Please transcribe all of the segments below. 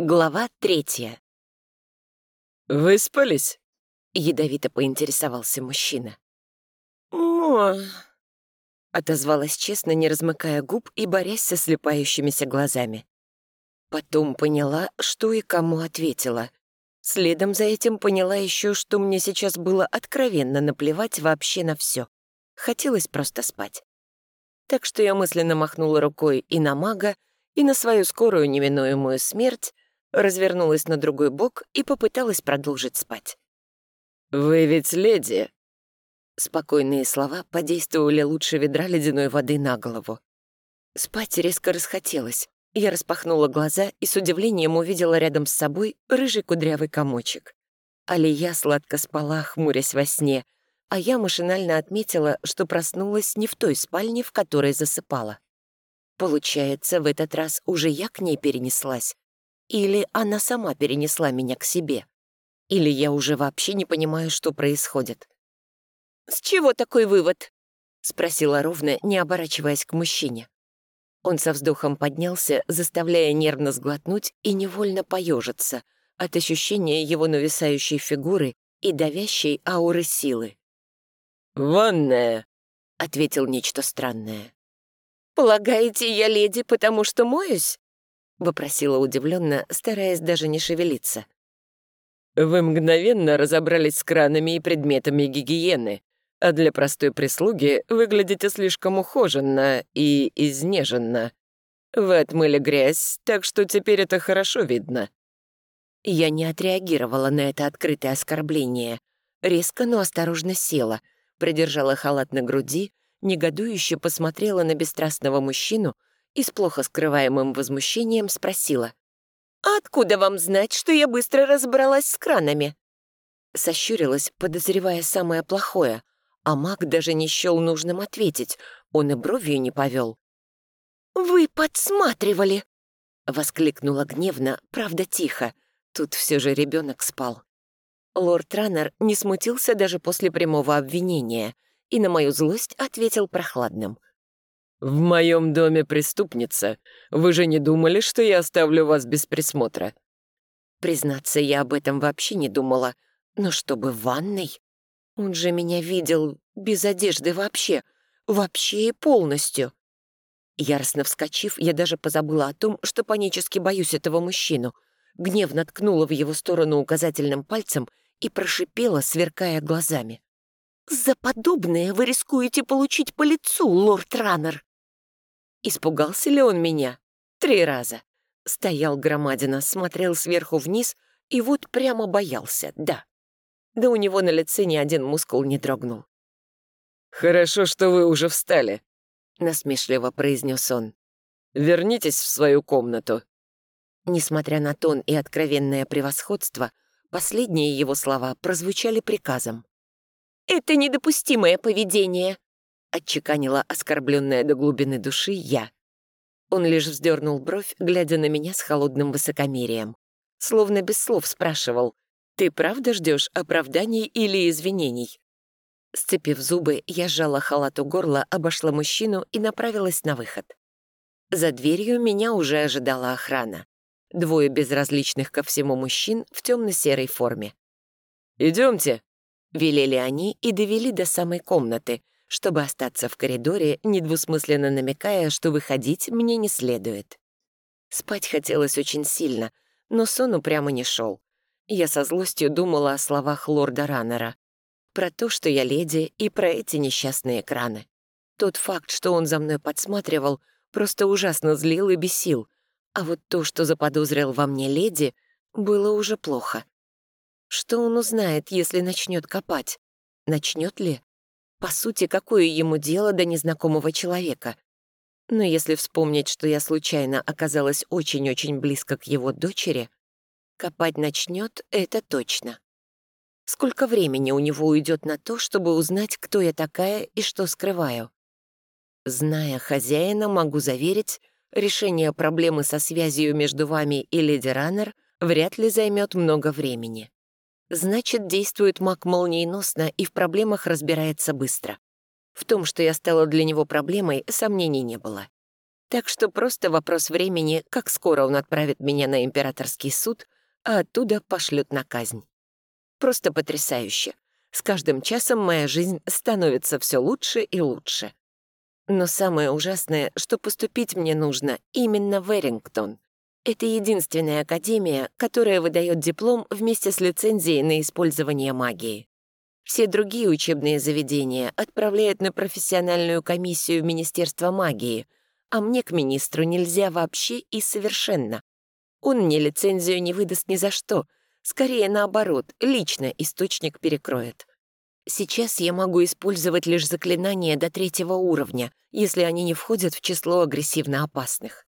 Глава третья. «Выспались?» — ядовито поинтересовался мужчина. «О!» — отозвалась честно, не размыкая губ и борясь со слепающимися глазами. Потом поняла, что и кому ответила. Следом за этим поняла еще, что мне сейчас было откровенно наплевать вообще на все. Хотелось просто спать. Так что я мысленно махнула рукой и на мага, и на свою скорую неминуемую смерть, развернулась на другой бок и попыталась продолжить спать. «Вы ведь леди?» Спокойные слова подействовали лучше ведра ледяной воды на голову. Спать резко расхотелось. Я распахнула глаза и с удивлением увидела рядом с собой рыжий кудрявый комочек. Алия сладко спала, хмурясь во сне, а я машинально отметила, что проснулась не в той спальне, в которой засыпала. Получается, в этот раз уже я к ней перенеслась, или она сама перенесла меня к себе? Или я уже вообще не понимаю, что происходит? «С чего такой вывод?» — спросила ровно, не оборачиваясь к мужчине. Он со вздохом поднялся, заставляя нервно сглотнуть и невольно поежиться от ощущения его нависающей фигуры и давящей ауры силы. «Ванная», — ответил нечто странное. «Полагаете, я леди, потому что моюсь?» — вопросила удивленно, стараясь даже не шевелиться. «Вы мгновенно разобрались с кранами и предметами гигиены, а для простой прислуги выглядите слишком ухоженно и изнеженно. Вы отмыли грязь, так что теперь это хорошо видно». Я не отреагировала на это открытое оскорбление. Резко, но осторожно села, придержала халат на груди, негодующе посмотрела на бесстрастного мужчину — и с плохо скрываемым возмущением спросила. «А откуда вам знать, что я быстро разобралась с кранами?» Сощурилась, подозревая самое плохое, а маг даже не счел нужным ответить, он и бровью не повел. «Вы подсматривали!» — воскликнула гневно, правда тихо. Тут все же ребенок спал. Лорд Раннер не смутился даже после прямого обвинения и на мою злость ответил прохладным. «В моем доме преступница. Вы же не думали, что я оставлю вас без присмотра?» Признаться, я об этом вообще не думала. Но чтобы в ванной? Он же меня видел без одежды вообще. Вообще и полностью. Яростно вскочив, я даже позабыла о том, что панически боюсь этого мужчину. Гневно ткнула в его сторону указательным пальцем и прошипела, сверкая глазами. «За подобное вы рискуете получить по лицу, лорд Раннер!» Испугался ли он меня? Три раза. Стоял громадина, смотрел сверху вниз и вот прямо боялся, да. Да у него на лице ни один мускул не дрогнул. «Хорошо, что вы уже встали», — насмешливо произнес он. «Вернитесь в свою комнату». Несмотря на тон и откровенное превосходство, последние его слова прозвучали приказом. «Это недопустимое поведение», — отчеканила оскорбленная до глубины души я. Он лишь вздернул бровь, глядя на меня с холодным высокомерием. Словно без слов спрашивал, «Ты правда ждешь оправданий или извинений?» Сцепив зубы, я сжала халат у горла, обошла мужчину и направилась на выход. За дверью меня уже ожидала охрана. Двое безразличных ко всему мужчин в темно-серой форме. «Идемте», — велели они и довели до самой комнаты — чтобы остаться в коридоре, недвусмысленно намекая, что выходить мне не следует. Спать хотелось очень сильно, но сон упрямо не шел. Я со злостью думала о словах лорда Раннера. Про то, что я леди, и про эти несчастные экраны. Тот факт, что он за мной подсматривал, просто ужасно злил и бесил. А вот то, что заподозрил во мне леди, было уже плохо. Что он узнает, если начнет копать? Начнет ли? По сути, какое ему дело до незнакомого человека? Но если вспомнить, что я случайно оказалась очень-очень близко к его дочери, копать начнет это точно. Сколько времени у него уйдет на то, чтобы узнать, кто я такая и что скрываю? Зная хозяина, могу заверить, решение проблемы со связью между вами и леди Раннер вряд ли займет много времени. Значит, действует маг молниеносно и в проблемах разбирается быстро. В том, что я стала для него проблемой, сомнений не было. Так что просто вопрос времени, как скоро он отправит меня на императорский суд, а оттуда пошлют на казнь. Просто потрясающе. С каждым часом моя жизнь становится все лучше и лучше. Но самое ужасное, что поступить мне нужно именно в Эрингтон. Это единственная академия, которая выдает диплом вместе с лицензией на использование магии. Все другие учебные заведения отправляют на профессиональную комиссию Министерства магии, а мне к министру нельзя вообще и совершенно. Он мне лицензию не выдаст ни за что, скорее наоборот, лично источник перекроет. Сейчас я могу использовать лишь заклинания до третьего уровня, если они не входят в число агрессивно опасных.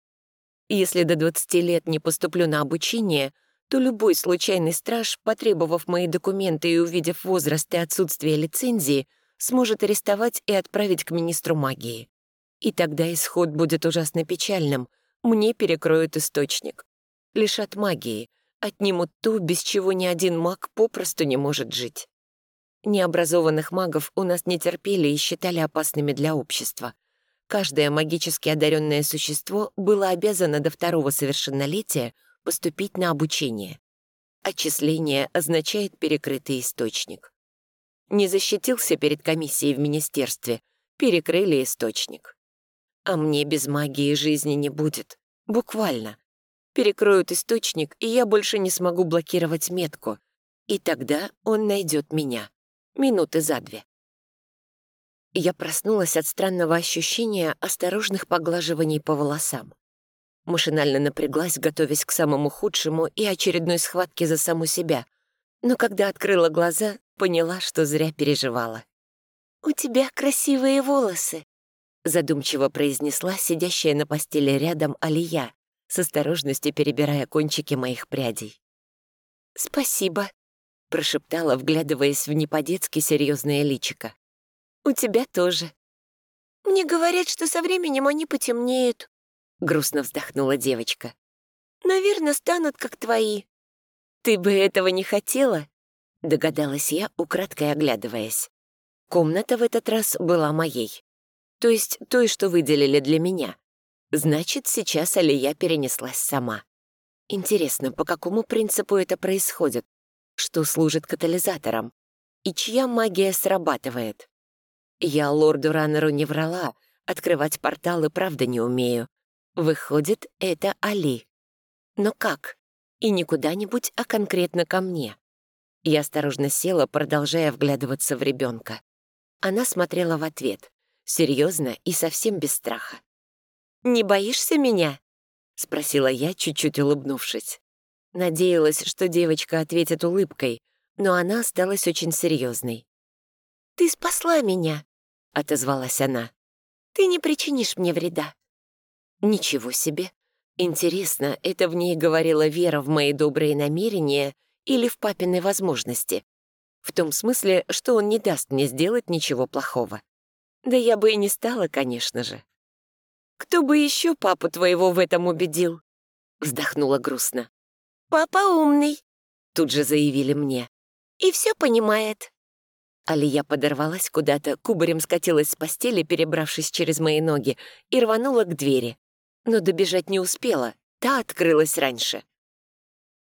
Если до 20 лет не поступлю на обучение, то любой случайный страж, потребовав мои документы и увидев возраст и отсутствие лицензии, сможет арестовать и отправить к министру магии. И тогда исход будет ужасно печальным. Мне перекроют источник. Лишат магии, отнимут то, без чего ни один маг попросту не может жить. Необразованных магов у нас не терпели и считали опасными для общества. Каждое магически одаренное существо было обязано до второго совершеннолетия поступить на обучение. Отчисление означает перекрытый источник. Не защитился перед комиссией в министерстве, перекрыли источник. А мне без магии жизни не будет. Буквально. Перекроют источник, и я больше не смогу блокировать метку. И тогда он найдет меня минуты за две. Я проснулась от странного ощущения осторожных поглаживаний по волосам. Машинально напряглась, готовясь к самому худшему и очередной схватке за саму себя, но когда открыла глаза, поняла, что зря переживала. «У тебя красивые волосы», — задумчиво произнесла сидящая на постели рядом Алия, с осторожностью перебирая кончики моих прядей. «Спасибо», — прошептала, вглядываясь в не по-детски серьезное личико. «У тебя тоже». «Мне говорят, что со временем они потемнеют», — грустно вздохнула девочка. «Наверное, станут как твои». «Ты бы этого не хотела?» — догадалась я, украдкой оглядываясь. Комната в этот раз была моей. То есть той, что выделили для меня. Значит, сейчас Алия перенеслась сама. Интересно, по какому принципу это происходит? что служит катализатором, и чья магия срабатывает. Я лорду Раннеру не врала, открывать порталы правда не умею. Выходит, это Али. Но как? И не куда-нибудь, а конкретно ко мне. Я осторожно села, продолжая вглядываться в ребенка. Она смотрела в ответ, серьезно и совсем без страха. «Не боишься меня?» — спросила я, чуть-чуть улыбнувшись. Надеялась, что девочка ответит улыбкой, но она осталась очень серьезной. «Ты спасла меня», — отозвалась она. «Ты не причинишь мне вреда». «Ничего себе! Интересно, это в ней говорила вера в мои добрые намерения или в папины возможности? В том смысле, что он не даст мне сделать ничего плохого. Да я бы и не стала, конечно же. «Кто бы еще папу твоего в этом убедил?» Вздохнула грустно. «Папа умный», — тут же заявили мне. «И все понимает». Алия подорвалась куда-то, кубарем скатилась с постели, перебравшись через мои ноги, и рванула к двери. Но добежать не успела, та открылась раньше.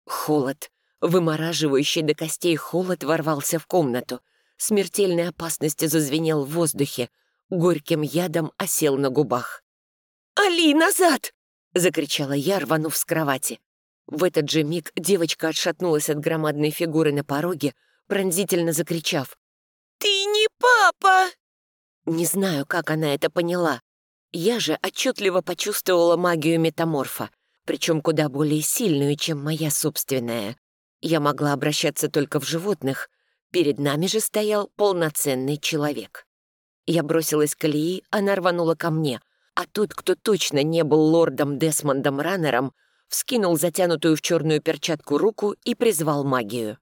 Холод, вымораживающий до костей холод, ворвался в комнату. Смертельной опасности зазвенел в воздухе, горьким ядом осел на губах. «Али, назад!» — закричала я, рванув с кровати. В этот же миг девочка отшатнулась от громадной фигуры на пороге, пронзительно закричав. «Ты не папа!» Не знаю, как она это поняла. Я же отчетливо почувствовала магию метаморфа, причем куда более сильную, чем моя собственная. Я могла обращаться только в животных, перед нами же стоял полноценный человек. Я бросилась к Алии, она рванула ко мне, а тот, кто точно не был лордом Десмондом Раннером, вскинул затянутую в черную перчатку руку и призвал магию.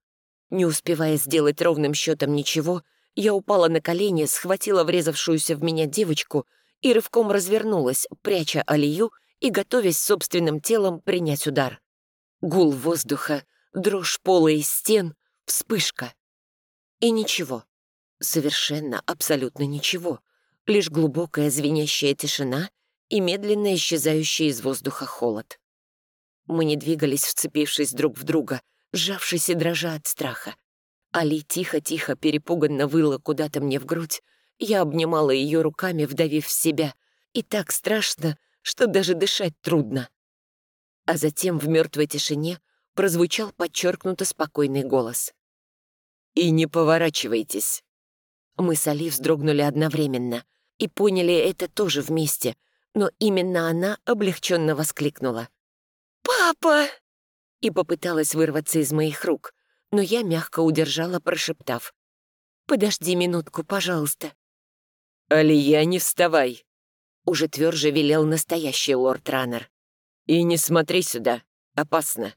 Не успевая сделать ровным счетом ничего, я упала на колени, схватила врезавшуюся в меня девочку и рывком развернулась, пряча Алию и готовясь собственным телом принять удар. Гул воздуха, дрожь пола и стен, вспышка. И ничего. Совершенно, абсолютно ничего. Лишь глубокая звенящая тишина и медленно исчезающий из воздуха холод. Мы не двигались, вцепившись друг в друга, сжавшись и дрожа от страха. Али тихо-тихо перепуганно выла куда-то мне в грудь. Я обнимала ее руками, вдавив в себя. И так страшно, что даже дышать трудно. А затем в мертвой тишине прозвучал подчеркнуто спокойный голос. «И не поворачивайтесь». Мы с Али вздрогнули одновременно и поняли это тоже вместе, но именно она облегченно воскликнула. «Папа!» и попыталась вырваться из моих рук, но я мягко удержала, прошептав. «Подожди минутку, пожалуйста». «Алия, не вставай!» Уже тверже велел настоящий лорд-раннер. «И не смотри сюда, опасно».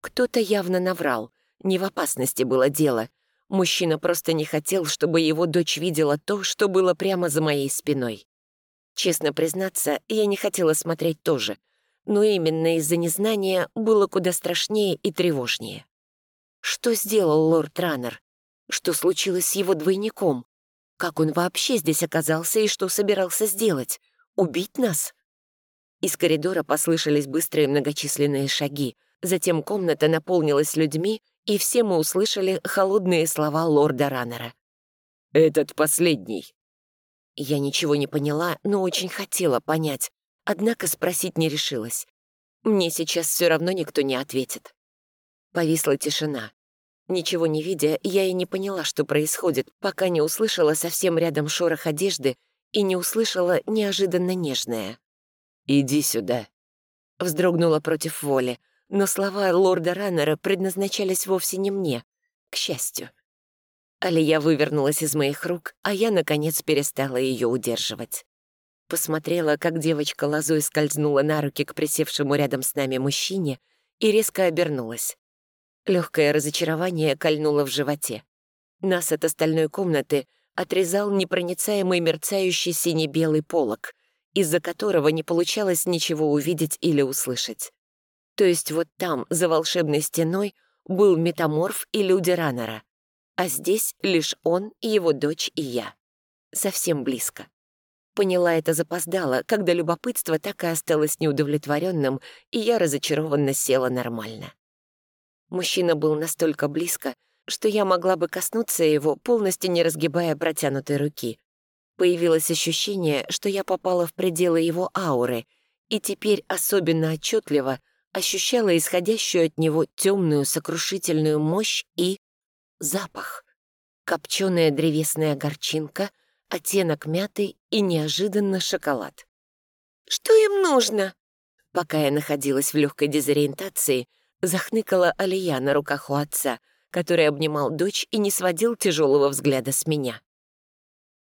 Кто-то явно наврал, не в опасности было дело. Мужчина просто не хотел, чтобы его дочь видела то, что было прямо за моей спиной. Честно признаться, я не хотела смотреть тоже, но именно из-за незнания было куда страшнее и тревожнее. Что сделал лорд Раннер? Что случилось с его двойником? Как он вообще здесь оказался и что собирался сделать? Убить нас? Из коридора послышались быстрые многочисленные шаги, затем комната наполнилась людьми, и все мы услышали холодные слова лорда Раннера. «Этот последний», я ничего не поняла, но очень хотела понять, однако спросить не решилась. Мне сейчас все равно никто не ответит. Повисла тишина. Ничего не видя, я и не поняла, что происходит, пока не услышала совсем рядом шорох одежды и не услышала неожиданно нежное. «Иди сюда». Вздрогнула против воли, но слова лорда Раннера предназначались вовсе не мне, к счастью. Алия вывернулась из моих рук, а я, наконец, перестала ее удерживать. Посмотрела, как девочка лозой скользнула на руки к присевшему рядом с нами мужчине и резко обернулась. Легкое разочарование кольнуло в животе. Нас от остальной комнаты отрезал непроницаемый мерцающий сине-белый полог, из-за которого не получалось ничего увидеть или услышать. То есть вот там, за волшебной стеной, был метаморф и люди Раннера, а здесь лишь он, его дочь и я. Совсем близко. Поняла это запоздала, когда любопытство так и осталось неудовлетворенным, и я разочарованно села нормально. Мужчина был настолько близко, что я могла бы коснуться его, полностью не разгибая протянутой руки. Появилось ощущение, что я попала в пределы его ауры, и теперь особенно отчетливо ощущала исходящую от него темную сокрушительную мощь и запах. Копченая древесная горчинка, оттенок мяты и неожиданно шоколад. «Что им нужно?» Пока я находилась в легкой дезориентации, захныкала Алия на руках у отца, который обнимал дочь и не сводил тяжелого взгляда с меня.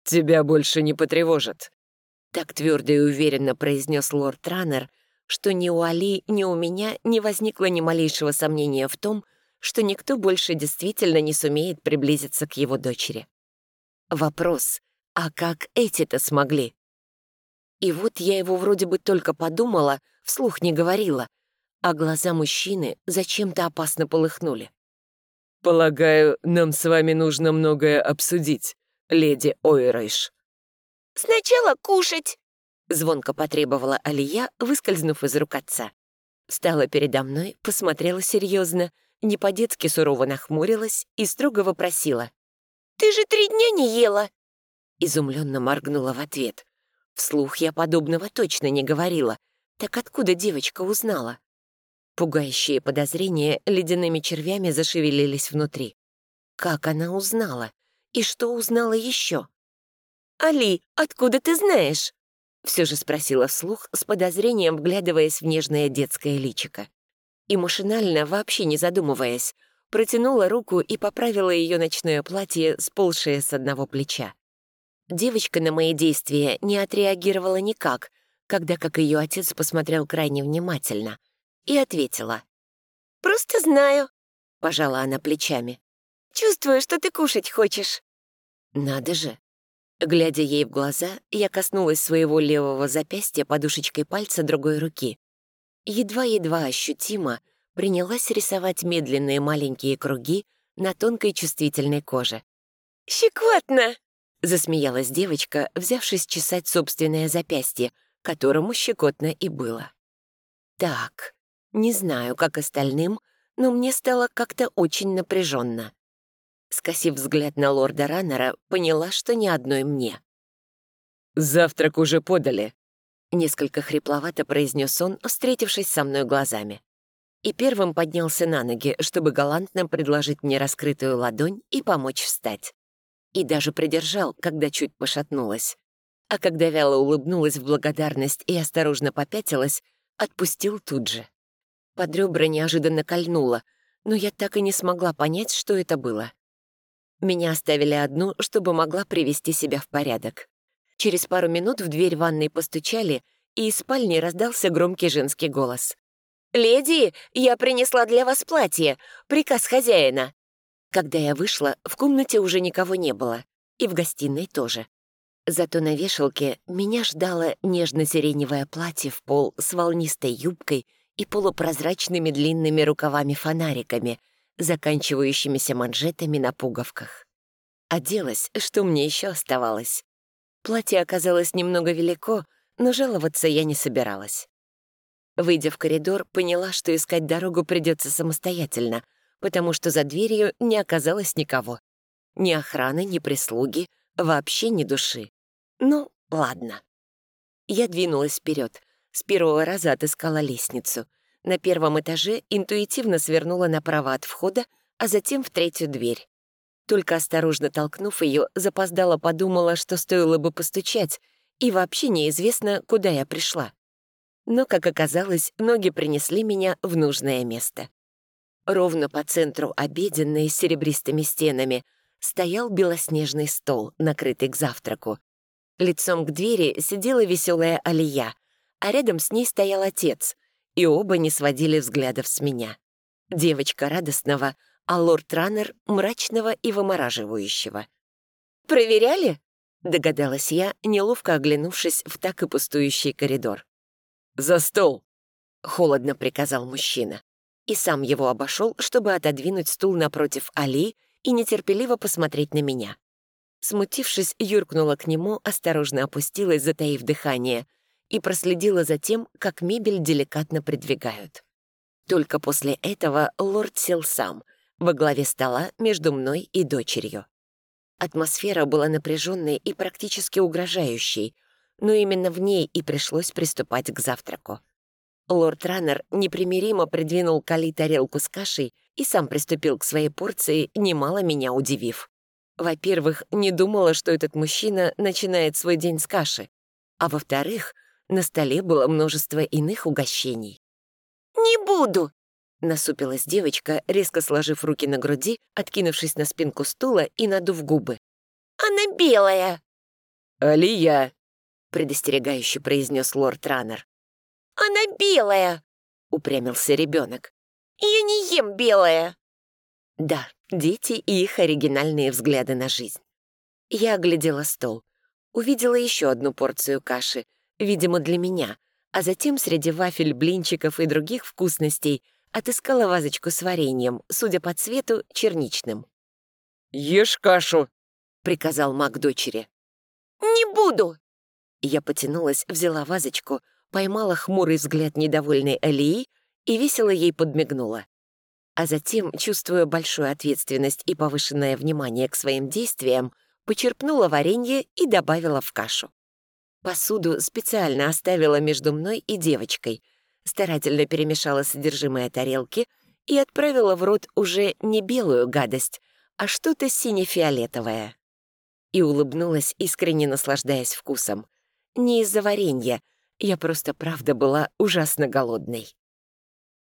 «Тебя больше не потревожат», — так твердо и уверенно произнес лорд Раннер, что ни у Али, ни у меня не возникло ни малейшего сомнения в том, что никто больше действительно не сумеет приблизиться к его дочери. Вопрос, а как эти-то смогли? И вот я его вроде бы только подумала, вслух не говорила, а глаза мужчины зачем-то опасно полыхнули. «Полагаю, нам с вами нужно многое обсудить, леди Ойрейш». «Сначала кушать!» — звонко потребовала Алия, выскользнув из рук отца. Стала передо мной, посмотрела серьезно не по-детски сурово нахмурилась и строго вопросила. «Ты же три дня не ела!» Изумленно моргнула в ответ. Вслух я подобного точно не говорила. Так откуда девочка узнала? Пугающие подозрения ледяными червями зашевелились внутри. Как она узнала? И что узнала еще? «Али, откуда ты знаешь?» Все же спросила вслух, с подозрением вглядываясь в нежное детское личико и машинально, вообще не задумываясь, протянула руку и поправила ее ночное платье, сползшее с одного плеча. Девочка на мои действия не отреагировала никак, когда, как ее отец, посмотрел крайне внимательно, и ответила. «Просто знаю», — пожала она плечами. «Чувствую, что ты кушать хочешь». «Надо же». Глядя ей в глаза, я коснулась своего левого запястья подушечкой пальца другой руки едва-едва ощутимо принялась рисовать медленные маленькие круги на тонкой чувствительной коже. «Щекотно!» — засмеялась девочка, взявшись чесать собственное запястье, которому щекотно и было. Так, не знаю, как остальным, но мне стало как-то очень напряженно. Скосив взгляд на лорда Раннера, поняла, что ни одной мне. «Завтрак уже подали», — несколько хрипловато произнес он, встретившись со мной глазами. И первым поднялся на ноги, чтобы галантно предложить мне раскрытую ладонь и помочь встать. И даже придержал, когда чуть пошатнулась. А когда вяло улыбнулась в благодарность и осторожно попятилась, отпустил тут же. Под ребра неожиданно кольнуло, но я так и не смогла понять, что это было. Меня оставили одну, чтобы могла привести себя в порядок. Через пару минут в дверь ванной постучали, и из спальни раздался громкий женский голос. «Леди, я принесла для вас платье. Приказ хозяина». Когда я вышла, в комнате уже никого не было. И в гостиной тоже. Зато на вешалке меня ждало нежно-сиреневое платье в пол с волнистой юбкой и полупрозрачными длинными рукавами-фонариками, заканчивающимися манжетами на пуговках. Оделась, что мне еще оставалось. Платье оказалось немного велико, но жаловаться я не собиралась. Выйдя в коридор, поняла, что искать дорогу придется самостоятельно, потому что за дверью не оказалось никого. Ни охраны, ни прислуги, вообще ни души. Ну, ладно. Я двинулась вперед, с первого раза отыскала лестницу. На первом этаже интуитивно свернула направо от входа, а затем в третью дверь. Только осторожно толкнув ее, запоздала подумала, что стоило бы постучать, и вообще неизвестно, куда я пришла. Но, как оказалось, ноги принесли меня в нужное место. Ровно по центру обеденной с серебристыми стенами стоял белоснежный стол, накрытый к завтраку. Лицом к двери сидела веселая Алия, а рядом с ней стоял отец, и оба не сводили взглядов с меня. Девочка радостного, а лорд Раннер мрачного и вымораживающего. «Проверяли?» — догадалась я, неловко оглянувшись в так и пустующий коридор. «За стол!» — холодно приказал мужчина. И сам его обошел, чтобы отодвинуть стул напротив Али и нетерпеливо посмотреть на меня. Смутившись, юркнула к нему, осторожно опустилась, затаив дыхание, и проследила за тем, как мебель деликатно придвигают. Только после этого лорд сел сам, во главе стола между мной и дочерью. Атмосфера была напряженной и практически угрожающей, но именно в ней и пришлось приступать к завтраку. Лорд Раннер непримиримо придвинул Кали тарелку с кашей и сам приступил к своей порции, немало меня удивив. Во-первых, не думала, что этот мужчина начинает свой день с каши, а во-вторых, на столе было множество иных угощений. «Не буду!» — насупилась девочка, резко сложив руки на груди, откинувшись на спинку стула и надув губы. «Она белая!» «Алия!» — предостерегающе произнес лорд Раннер. «Она белая!» — упрямился ребенок. «Я не ем белая!» Да, дети и их оригинальные взгляды на жизнь. Я оглядела стол. Увидела еще одну порцию каши, видимо, для меня, а затем среди вафель, блинчиков и других вкусностей отыскала вазочку с вареньем, судя по цвету, черничным. «Ешь кашу!» — приказал маг дочери. «Не буду!» Я потянулась, взяла вазочку, поймала хмурый взгляд недовольной Алии и весело ей подмигнула. А затем, чувствуя большую ответственность и повышенное внимание к своим действиям, почерпнула варенье и добавила в кашу. Посуду специально оставила между мной и девочкой, старательно перемешала содержимое тарелки и отправила в рот уже не белую гадость, а что-то сине-фиолетовое. И улыбнулась, искренне наслаждаясь вкусом. Не из-за варенья, я просто правда была ужасно голодной.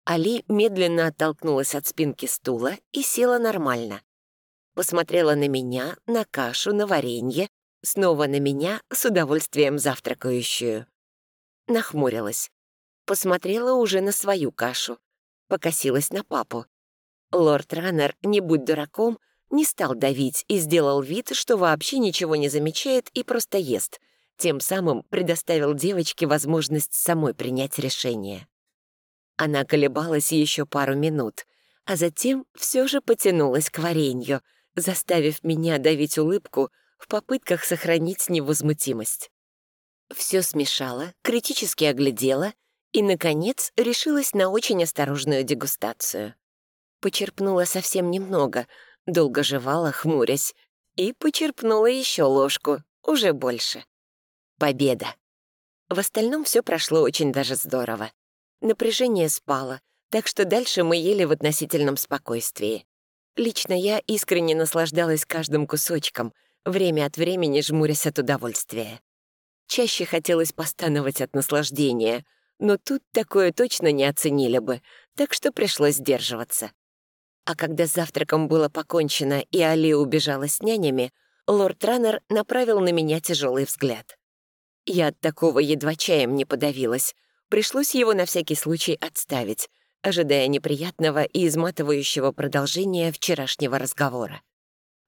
Али медленно оттолкнулась от спинки стула и села нормально. Посмотрела на меня, на кашу, на варенье, Снова на меня, с удовольствием завтракающую. Нахмурилась. Посмотрела уже на свою кашу. Покосилась на папу. Лорд Раннер, не будь дураком, не стал давить и сделал вид, что вообще ничего не замечает и просто ест, тем самым предоставил девочке возможность самой принять решение. Она колебалась еще пару минут, а затем все же потянулась к варенью, заставив меня давить улыбку, в попытках сохранить невозмутимость. Все смешала, критически оглядела и, наконец, решилась на очень осторожную дегустацию. Почерпнула совсем немного, долго жевала, хмурясь, и почерпнула еще ложку, уже больше. Победа! В остальном все прошло очень даже здорово. Напряжение спало, так что дальше мы ели в относительном спокойствии. Лично я искренне наслаждалась каждым кусочком, время от времени жмурясь от удовольствия. Чаще хотелось постановать от наслаждения, но тут такое точно не оценили бы, так что пришлось сдерживаться. А когда завтраком было покончено и Али убежала с нянями, лорд Раннер направил на меня тяжелый взгляд. Я от такого едва чаем не подавилась. Пришлось его на всякий случай отставить, ожидая неприятного и изматывающего продолжения вчерашнего разговора.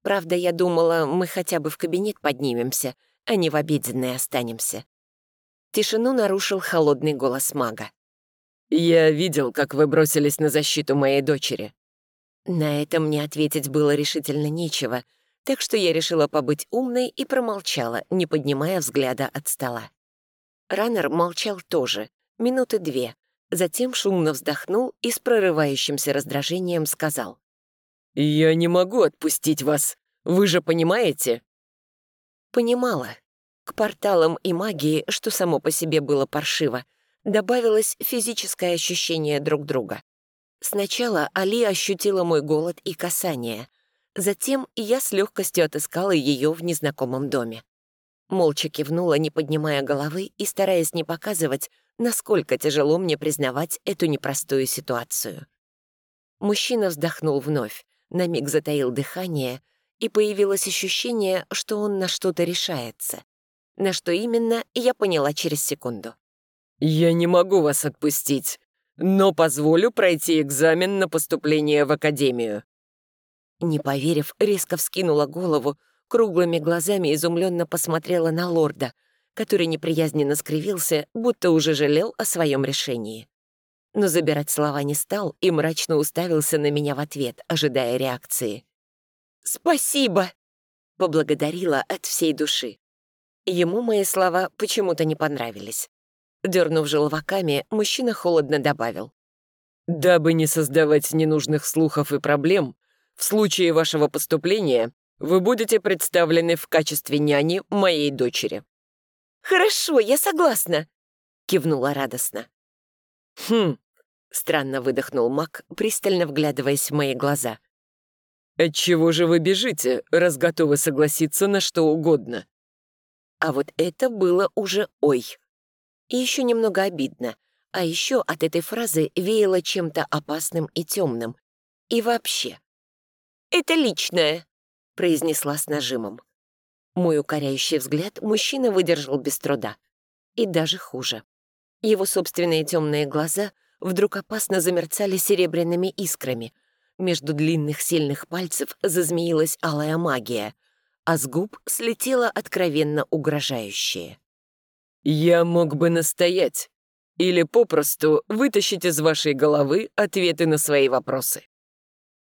Правда, я думала, мы хотя бы в кабинет поднимемся, а не в обеденной останемся. Тишину нарушил холодный голос мага. «Я видел, как вы бросились на защиту моей дочери». На это мне ответить было решительно нечего, так что я решила побыть умной и промолчала, не поднимая взгляда от стола. Раннер молчал тоже, минуты две, затем шумно вздохнул и с прорывающимся раздражением сказал. «Я не могу отпустить вас, вы же понимаете?» Понимала. К порталам и магии, что само по себе было паршиво, добавилось физическое ощущение друг друга. Сначала Али ощутила мой голод и касание, затем я с легкостью отыскала ее в незнакомом доме. Молча кивнула, не поднимая головы и стараясь не показывать, насколько тяжело мне признавать эту непростую ситуацию. Мужчина вздохнул вновь, на миг затаил дыхание, и появилось ощущение, что он на что-то решается. На что именно, я поняла через секунду. «Я не могу вас отпустить, но позволю пройти экзамен на поступление в академию». Не поверив, резко вскинула голову, круглыми глазами изумленно посмотрела на лорда, который неприязненно скривился, будто уже жалел о своем решении. Но забирать слова не стал и мрачно уставился на меня в ответ, ожидая реакции. «Спасибо!» — поблагодарила от всей души. Ему мои слова почему-то не понравились. Дернув желваками, мужчина холодно добавил. «Дабы не создавать ненужных слухов и проблем, в случае вашего поступления вы будете представлены в качестве няни моей дочери». «Хорошо, я согласна», — кивнула радостно. «Хм», — странно выдохнул маг, пристально вглядываясь в мои глаза. «Отчего же вы бежите, раз готовы согласиться на что угодно?» А вот это было уже «ой». И еще немного обидно. А еще от этой фразы веяло чем-то опасным и темным. И вообще. «Это личное», — произнесла с нажимом. Мой укоряющий взгляд мужчина выдержал без труда. И даже хуже. Его собственные темные глаза вдруг опасно замерцали серебряными искрами, между длинных сильных пальцев зазмеилась алая магия, а с губ слетела откровенно угрожающее. «Я мог бы настоять или попросту вытащить из вашей головы ответы на свои вопросы».